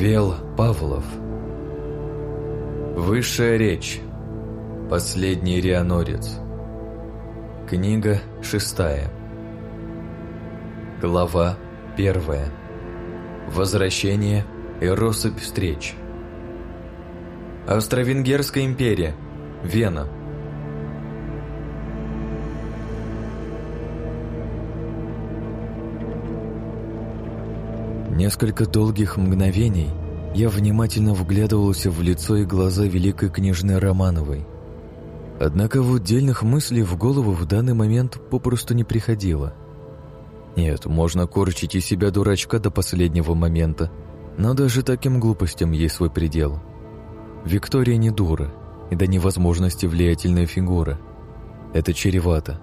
Вел Павлов. Высшая речь. Последний рианорец. Книга шестая. Глава первая. Возвращение и россыпь встреч. Австро-Венгерская империя. Вена. Несколько долгих мгновений я внимательно вглядывался в лицо и глаза великой княжны Романовой. Однако в отдельных мыслей в голову в данный момент попросту не приходило. Нет, можно корчить из себя дурачка до последнего момента, но даже таким глупостям есть свой предел. Виктория не дура, и до невозможности влиятельная фигура. Это чревато.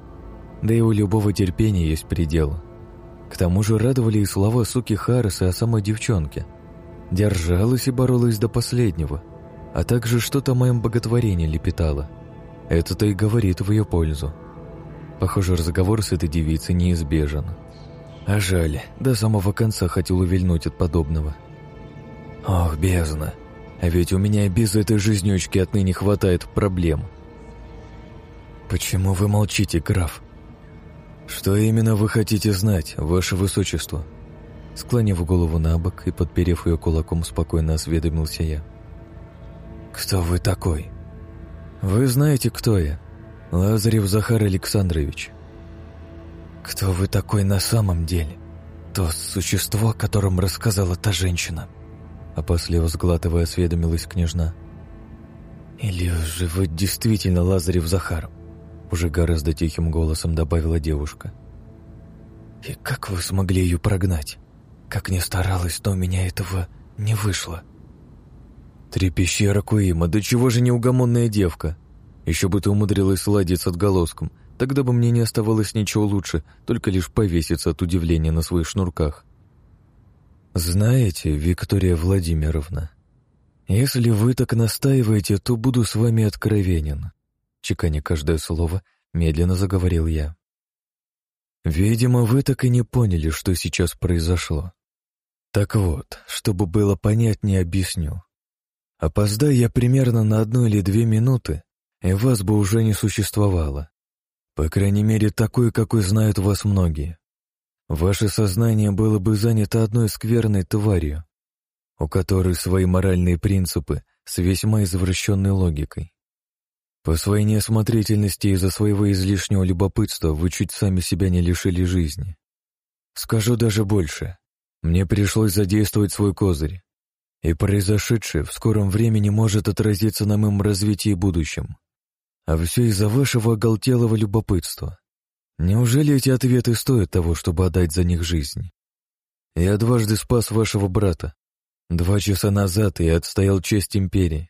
Да и у любого терпения есть предел. К тому же радовали и слова суки Харриса о самой девчонке. Держалась и боролась до последнего, а также что-то о моем боготворении лепетала. Это-то и говорит в ее пользу. Похоже, разговор с этой девицей неизбежен. А жаль, до самого конца хотел увильнуть от подобного. Ох, бездна. А ведь у меня без этой жизнючки отныне хватает проблем. «Почему вы молчите, граф?» «Что именно вы хотите знать, ваше высочество?» Склонив голову на бок и подперев ее кулаком, спокойно осведомился я. «Кто вы такой?» «Вы знаете, кто я. Лазарев Захар Александрович». «Кто вы такой на самом деле? То существо, о котором рассказала та женщина?» Опасливо сглатывая, осведомилась княжна. «Или же вы действительно Лазарев Захар?» Уже гораздо тихим голосом добавила девушка. «И как вы смогли ее прогнать? Как не старалась, но у меня этого не вышло». «Трепещи, Ракуима, да чего же неугомонная девка? Еще бы ты умудрилась сладить с отголоском, тогда бы мне не оставалось ничего лучше, только лишь повеситься от удивления на своих шнурках». «Знаете, Виктория Владимировна, если вы так настаиваете, то буду с вами откровенен чеканя каждое слово, медленно заговорил я. «Видимо, вы так и не поняли, что сейчас произошло. Так вот, чтобы было понятнее, объясню. Опоздай я примерно на одну или две минуты, и вас бы уже не существовало. По крайней мере, такой, какой знают вас многие. Ваше сознание было бы занято одной скверной тварью, у которой свои моральные принципы с весьма извращенной логикой. По своей неосмотрительности из-за своего излишнего любопытства вы чуть сами себя не лишили жизни. Скажу даже больше. Мне пришлось задействовать свой козырь. И произошедшее в скором времени может отразиться на моем развитии и будущем. А все из-за вашего оголтелого любопытства. Неужели эти ответы стоят того, чтобы отдать за них жизнь? Я дважды спас вашего брата. Два часа назад я отстоял честь империи.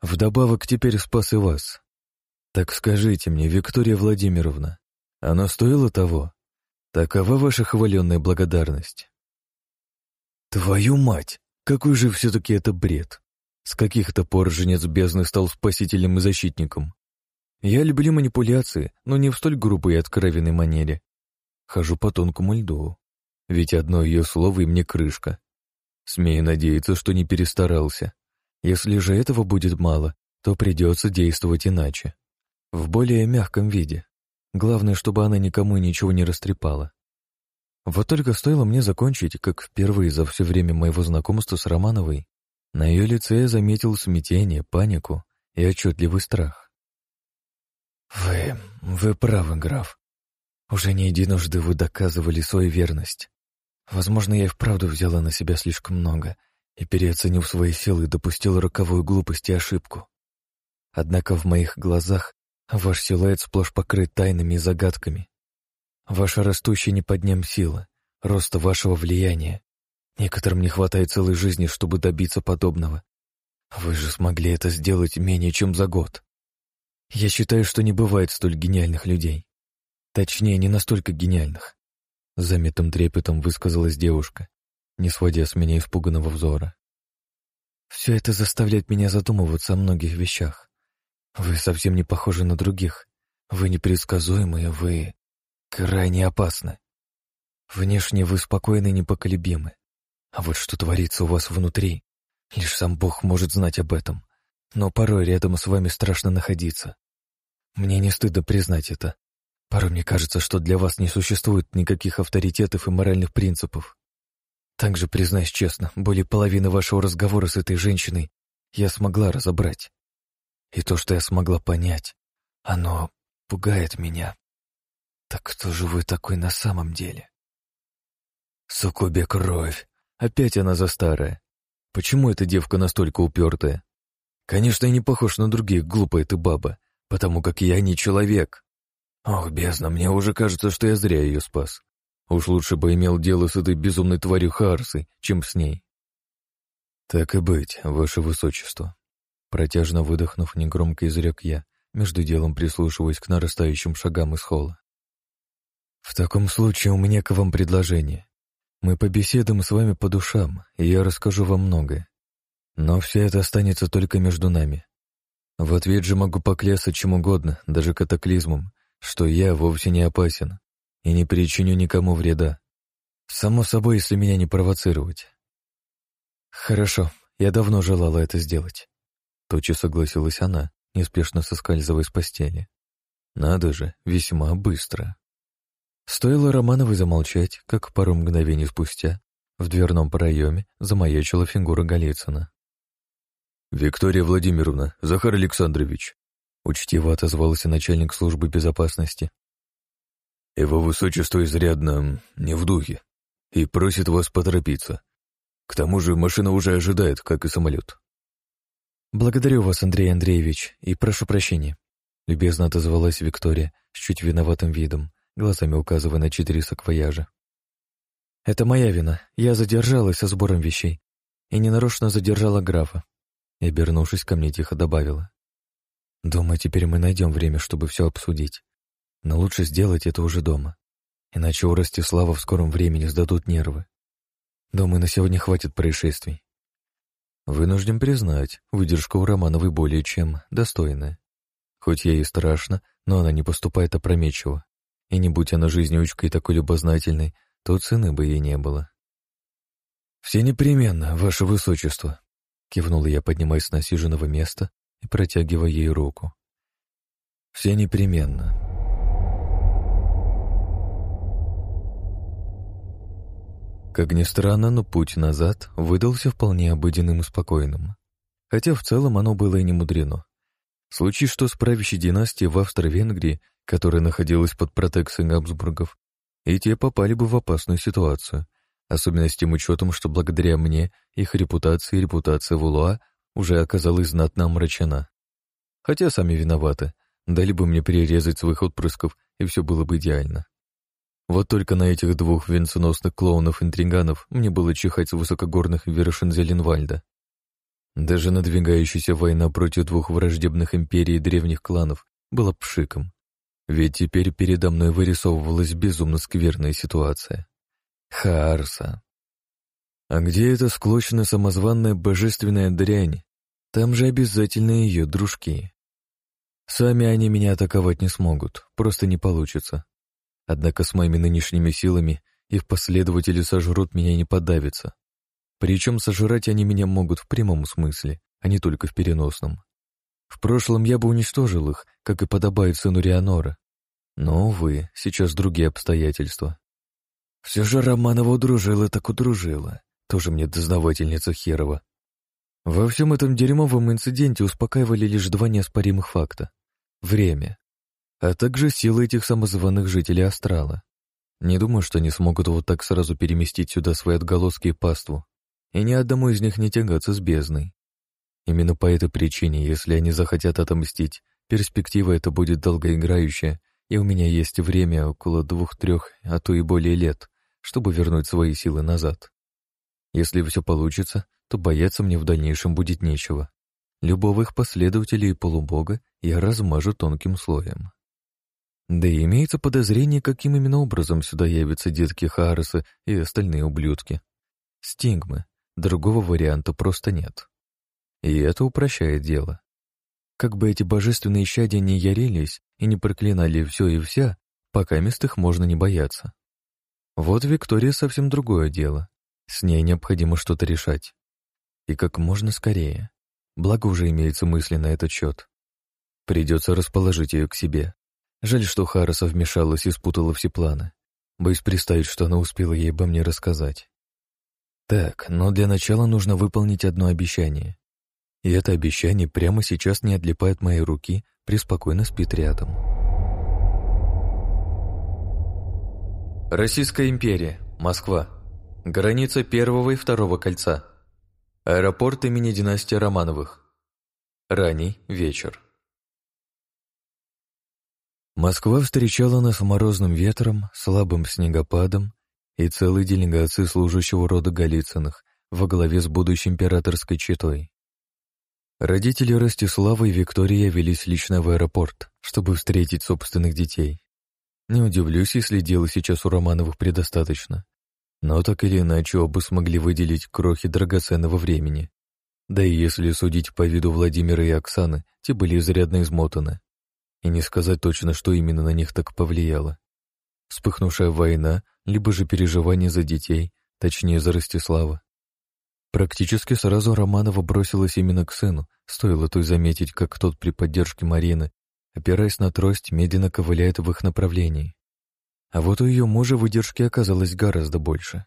Вдобавок теперь спас и вас. Так скажите мне, Виктория Владимировна, оно стоило того? Такова ваша хваленная благодарность? Твою мать! Какой же все-таки это бред! С каких-то пор женец бездны стал спасителем и защитником. Я люблю манипуляции, но не в столь грубой и откровенной манере. Хожу по тонкому льду, ведь одно ее слово и мне крышка. Смею надеяться, что не перестарался. Если же этого будет мало, то придется действовать иначе. В более мягком виде. Главное, чтобы она никому ничего не растрепала. Вот только стоило мне закончить, как впервые за все время моего знакомства с Романовой на ее лице я заметил смятение, панику и отчетливый страх. «Вы... вы правы, граф. Уже не единожды вы доказывали свою верность. Возможно, я и вправду взяла на себя слишком много, и, переоценив свои силы, допустил роковую глупость и ошибку. Однако в моих глазах ваш силуэт сплошь покрыт тайнами и загадками. Ваша растущая не под ним сила, роста вашего влияния. Некоторым не хватает целой жизни, чтобы добиться подобного. Вы же смогли это сделать менее чем за год. Я считаю, что не бывает столь гениальных людей. Точнее, не настолько гениальных. Заметным трепетом высказалась девушка не сводя с меня испуганного взора. «Все это заставляет меня задумываться о многих вещах. Вы совсем не похожи на других. Вы непредсказуемые, вы крайне опасны. Внешне вы спокойны и непоколебимы. А вот что творится у вас внутри, Лишь сам Бог может знать об этом. Но порой рядом с вами страшно находиться. Мне не стыдно признать это. Порой мне кажется, что для вас не существует никаких авторитетов и моральных принципов. Также, признаюсь честно, более половины вашего разговора с этой женщиной я смогла разобрать. И то, что я смогла понять, оно пугает меня. Так кто же вы такой на самом деле? Сукубе кровь. Опять она за старая. Почему эта девка настолько упертая? Конечно, я не похож на других, глупая ты баба, потому как я не человек. Ох, бездна, мне уже кажется, что я зря ее спас. Уж лучше бы имел дело с этой безумной тварью Харсой, чем с ней. Так и быть, ваше высочество. Протяжно выдохнув, негромко изрек я, между делом прислушиваясь к нарастающим шагам из холла. В таком случае у меня к вам предложение. Мы побеседуем с вами по душам, и я расскажу вам многое. Но все это останется только между нами. В ответ же могу поклясться чем угодно, даже катаклизмом, что я вовсе не опасен и не причиню никому вреда. Само собой, если меня не провоцировать. Хорошо, я давно желала это сделать. Тотчас согласилась она, неспешно соскальзывая с постели. Надо же, весьма быстро. Стоило Романовой замолчать, как пару мгновений спустя в дверном проеме замаячила фигура Голицына. «Виктория Владимировна, Захар Александрович», — учтиво отозвался начальник службы безопасности. «Его высочество изрядно не в духе и просит вас поторопиться. К тому же машина уже ожидает, как и самолет». «Благодарю вас, Андрей Андреевич, и прошу прощения», — любезно отозвалась Виктория с чуть виноватым видом, глазами указывая на четыре саквояжа. «Это моя вина. Я задержалась со сбором вещей и ненарочно задержала графа». И, обернувшись ко мне, тихо добавила. «Думаю, теперь мы найдем время, чтобы все обсудить. Но лучше сделать это уже дома. Иначе у Ростислава в скором времени сдадут нервы. Думаю, на сегодня хватит происшествий». Вынужден признать, выдержка у Романовой более чем достойная. Хоть ей и страшно, но она не поступает опрометчиво. И не будь она жизнеучкой такой любознательной, то цены бы ей не было. «Все непременно, ваше высочество», — кивнул я, поднимаясь с насиженного места и протягивая ей руку. «Все непременно». Как ни странно, но путь назад выдался вполне обыденным и спокойным. Хотя в целом оно было и не мудрено. Случай, что с правящей династией в Австро-Венгрии которая находилась под протекцией Габсбургов, и те попали бы в опасную ситуацию, особенно с тем учетом, что благодаря мне их репутация и репутация Вулуа уже оказалась знатно омрачена. Хотя сами виноваты, дали бы мне перерезать своих отпрысков, и все было бы идеально. Вот только на этих двух венценосных клоунов-интриганов мне было чихать с высокогорных вершин Зеленвальда. Даже надвигающаяся война против двух враждебных империй и древних кланов была пшиком. Ведь теперь передо мной вырисовывалась безумно скверная ситуация. Хаарса. А где эта склочная самозванная божественная дрянь? Там же обязательно ее дружки. Сами они меня атаковать не смогут, просто не получится. Однако с моими нынешними силами их последователи сожрут меня не подавятся. Причем сожрать они меня могут в прямом смысле, а не только в переносном. В прошлом я бы уничтожил их, как и подобает сыну Рианора. Но, увы, сейчас другие обстоятельства. Все же Романова удружила так удружила. Тоже мне дознавательница Херова. Во всем этом дерьмовом инциденте успокаивали лишь два неоспоримых факта. Время. А также силы этих самозваных жителей Астрала. Не думаю, что они смогут вот так сразу переместить сюда свои отголоски и паству. И ни одному из них не тягаться с бездной. Именно по этой причине, если они захотят отомстить, перспектива эта будет долгоиграющая, и у меня есть время около двух-трех, а то и более лет, чтобы вернуть свои силы назад. Если все получится, то бояться мне в дальнейшем будет нечего. Любого их последователя и полубога я размажу тонким слоем. Да и имеется подозрение, каким именно образом сюда явятся детки Хареса и остальные ублюдки. Стигмы. Другого варианта просто нет. И это упрощает дело. Как бы эти божественные щадия не ярились и не проклинали все и вся, пока мест их можно не бояться. Вот Виктория совсем другое дело. С ней необходимо что-то решать. И как можно скорее. Благо уже имеется мысли на этот счет. Придется расположить ее к себе. Жаль, что Хараса вмешалась и спутала все планы. Боюсь представить, что она успела ей обо мне рассказать. Так, но для начала нужно выполнить одно обещание. И это обещание прямо сейчас не отлипает моей руки, преспокойно спит рядом. Российская империя, Москва. Граница первого и второго кольца. Аэропорт имени династии Романовых. Ранний вечер. Москва встречала нас морозным ветром, слабым снегопадом и целой делегацией служащего рода Голицыных во главе с будущей императорской четой. Родители Ростислава и Виктория явились лично в аэропорт, чтобы встретить собственных детей. Не удивлюсь, если дела сейчас у Романовых предостаточно. Но так или иначе оба смогли выделить крохи драгоценного времени. Да и если судить по виду Владимира и Оксаны, те были изрядно измотаны. И не сказать точно, что именно на них так повлияло. Вспыхнувшая война, либо же переживание за детей, точнее за Ростислава. Практически сразу Романова бросилась именно к сыну, стоило той заметить, как тот при поддержке Марины, опираясь на трость, медленно ковыляет в их направлении. А вот у ее мужа выдержки оказалось гораздо больше.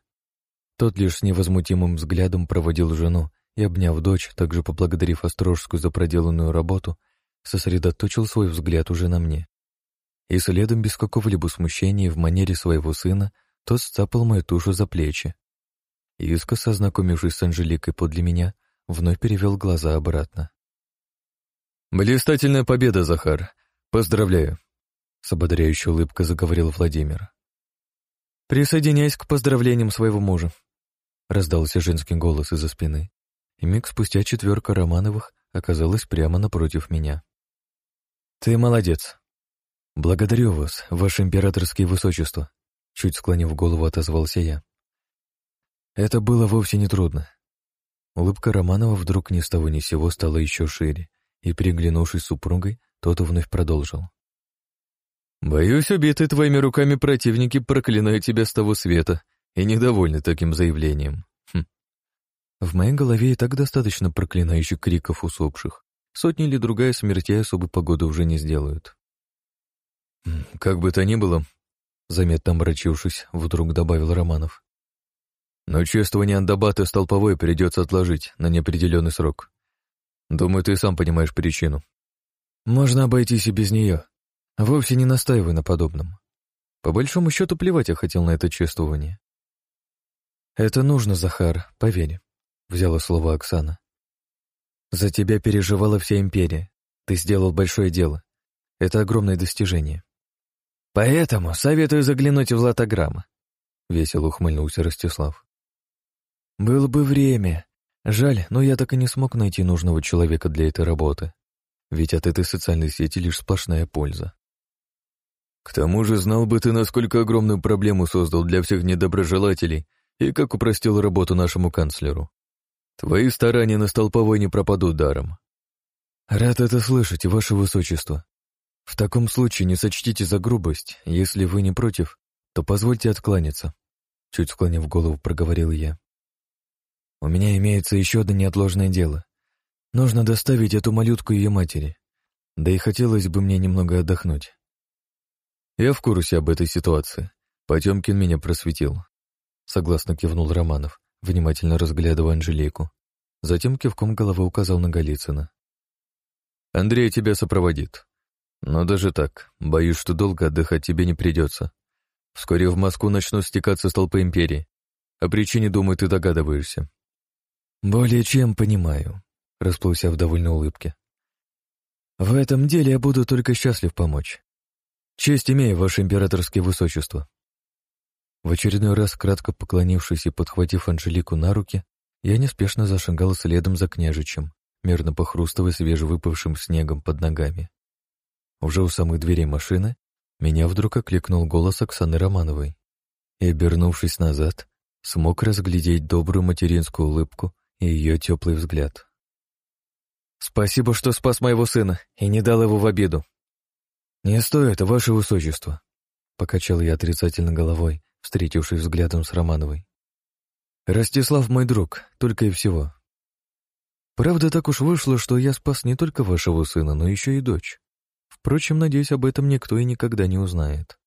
Тот лишь с невозмутимым взглядом проводил жену и, обняв дочь, также поблагодарив Острожскую за проделанную работу, сосредоточил свой взгляд уже на мне. И следом, без какого-либо смущения в манере своего сына, тот сцапал мою тушу за плечи. Искоса, ознакомившись с Анжеликой подле меня, вновь перевел глаза обратно. «Блистательная победа, Захар! Поздравляю!» С ободряющей улыбкой заговорил Владимир. «Присоединяйся к поздравлениям своего мужа», — раздался женский голос из-за спины, и миг спустя четверка Романовых оказалась прямо напротив меня. «Ты молодец. Благодарю вас, ваше императорское высочество», — чуть склонив голову, отозвался я. Это было вовсе не трудно. Улыбка Романова вдруг ни с того ни сего стала еще шире, и, переглянувшись супругой, тот вновь продолжил. «Боюсь, убитые твоими руками противники проклинают тебя с того света и недовольны таким заявлением. Хм. В моей голове и так достаточно проклинающих криков усопших. Сотни или другая смертей особой погоды уже не сделают. «Как бы то ни было», — заметно омрачившись, вдруг добавил Романов. «Но чествование Андабата столповой придется отложить на неопределенный срок. Думаю, ты сам понимаешь причину». «Можно обойтись и без нее», Вовсе не настаивай на подобном. По большому счету плевать я хотел на это чувствование. «Это нужно, Захар, поверь», — взяла слово Оксана. «За тебя переживала вся империя. Ты сделал большое дело. Это огромное достижение». «Поэтому советую заглянуть в лотограммы», — весело ухмыльнулся Ростислав. «Было бы время. Жаль, но я так и не смог найти нужного человека для этой работы. Ведь от этой социальной сети лишь сплошная польза. К тому же знал бы ты, насколько огромную проблему создал для всех недоброжелателей и как упростил работу нашему канцлеру. Твои старания на столповой не пропадут даром. Рад это слышать, ваше высочество. В таком случае не сочтите за грубость. Если вы не против, то позвольте откланяться. Чуть склонив голову, проговорил я. У меня имеется еще одно неотложное дело. Нужно доставить эту малютку ее матери. Да и хотелось бы мне немного отдохнуть. Я в курсе об этой ситуации. Потемкин меня просветил. Согласно кивнул Романов, внимательно разглядывая Анжелику. Затем кивком головы указал на Голицына. «Андрей тебя сопроводит. Но даже так, боюсь, что долго отдыхать тебе не придется. Вскоре в Москву начнут стекаться столпы империи. О причине, думаю, ты догадываешься». «Более чем понимаю», — расплылся в довольной улыбке. «В этом деле я буду только счастлив помочь. «Честь имею, ваше императорское высочество». В очередной раз, кратко поклонившись и подхватив Анжелику на руки, я неспешно зашагал следом за княжичем, мерно похрустывая свежевыпавшим снегом под ногами. Уже у самых дверей машины меня вдруг окликнул голос Оксаны Романовой, и, обернувшись назад, смог разглядеть добрую материнскую улыбку ее теплый взгляд. «Спасибо, что спас моего сына и не дал его в обиду», «Не стоит, ваше высочество», — покачал я отрицательно головой, встретившись взглядом с Романовой. «Ростислав мой друг, только и всего». Правда, так уж вышло, что я спас не только вашего сына, но еще и дочь. Впрочем, надеюсь, об этом никто и никогда не узнает.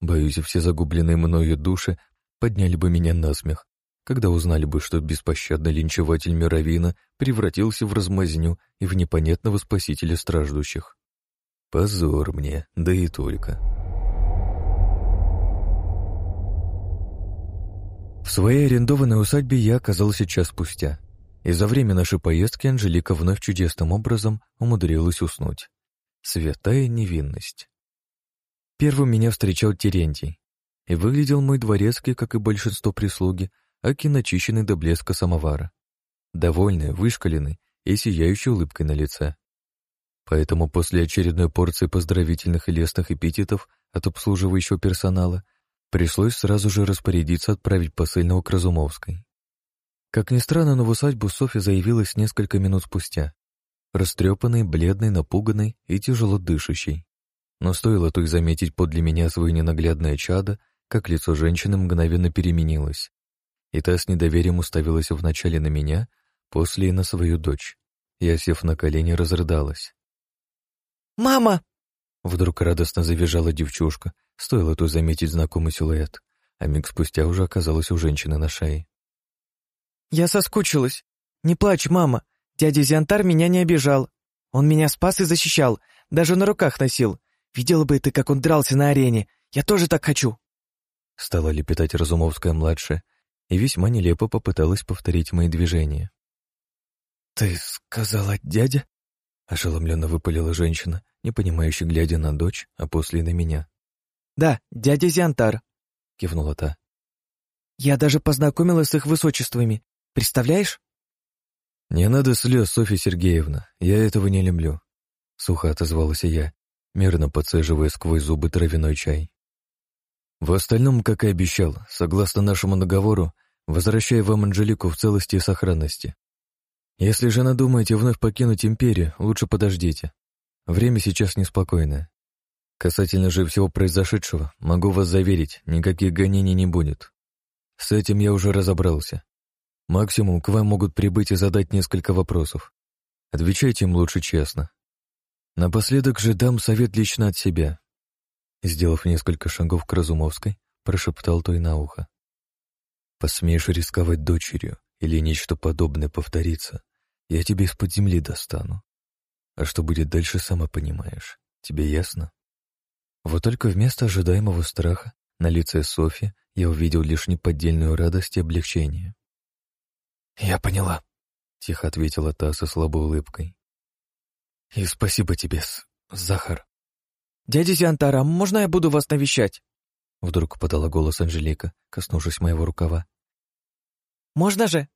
Боюсь, все загубленные мною души подняли бы меня на смех, когда узнали бы, что беспощадный линчеватель Мировина превратился в размазню и в непонятного спасителя страждущих. Позор мне, да и только. В своей арендованной усадьбе я оказался час спустя, и за время нашей поездки Анжелика вновь чудесным образом умудрилась уснуть. Святая невинность. Первым меня встречал Терентий, и выглядел мой дворецкий, как и большинство прислуги, аки начищенный до блеска самовара. Довольный, вышкаленный и сияющей улыбкой на лице. Поэтому после очередной порции поздравительных и лестных эпитетов от обслуживающего персонала пришлось сразу же распорядиться отправить посыльного к Разумовской. Как ни странно, но в усадьбу Софья заявилась несколько минут спустя. Растрепанной, бледной, напуганной и тяжело дышащей. Но стоило той заметить подле меня свое ненаглядное чадо, как лицо женщины мгновенно переменилось. И та с недоверием уставилась вначале на меня, после и на свою дочь. Я, сев на колени, разрыдалась. «Мама!» Вдруг радостно завизжала девчушка, стоило той заметить знакомый силуэт, а миг спустя уже оказалась у женщины на шее. «Я соскучилась. Не плачь, мама. Дядя Зиантар меня не обижал. Он меня спас и защищал, даже на руках носил. Видела бы ты, как он дрался на арене. Я тоже так хочу!» Стала лепетать Разумовская-младшая и весьма нелепо попыталась повторить мои движения. «Ты сказала дядя?» — ошеломленно выпалила женщина, не понимающе глядя на дочь, а после и на меня. «Да, дядя Зиантар», — кивнула та. «Я даже познакомилась с их высочествами. Представляешь?» «Не надо слез, Софья Сергеевна, я этого не люблю», — сухо отозвалась я, мерно подцеживая сквозь зубы травяной чай. В остальном, как и обещал, согласно нашему договору, возвращаю вам Анжелику в целости и сохранности. Если же надумаете вновь покинуть империю, лучше подождите. Время сейчас неспокойное. Касательно же всего произошедшего, могу вас заверить, никаких гонений не будет. С этим я уже разобрался. Максимум к вам могут прибыть и задать несколько вопросов. Отвечайте им лучше честно. Напоследок же дам совет лично от себя. Сделав несколько шагов к Разумовской, прошептал той на ухо. «Посмеешь рисковать дочерью или нечто подобное повторится, я тебе из-под земли достану. А что будет дальше, сама понимаешь. Тебе ясно?» Вот только вместо ожидаемого страха на лице Софи я увидел лишь неподдельную радость и облегчение. «Я поняла», — тихо ответила та со слабой улыбкой. И спасибо тебе, Захар. Дядя Зиантара, можно я буду вас навещать? Вдруг подала голос Анжелика, коснувшись моего рукава. Можно же?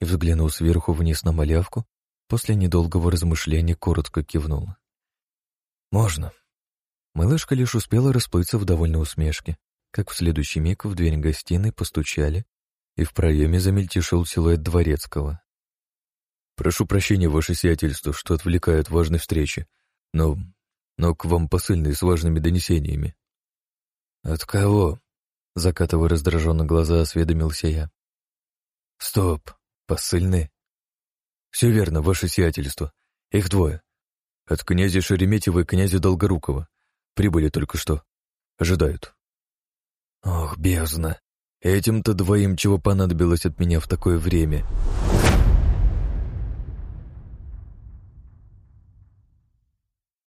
И взглянул сверху вниз на малявку, после недолгого размышления коротко кивнула. Можно. Малышка лишь успела расплыться в довольной усмешке, как в следующий миг в дверь гостиной постучали, и в проеме замельтешил силуэт дворецкого. Прошу прощения, ваше сиятельство, что отвлекаю от важной встречи, но... но к вам посыльные с важными донесениями». «От кого?» — закатывая раздраженно глаза, осведомился я. «Стоп, посыльные?» «Все верно, ваше сиятельство. Их двое. От князя Шереметьева и князя Долгорукова. Прибыли только что. Ожидают». «Ох, бездна! Этим-то двоим чего понадобилось от меня в такое время?»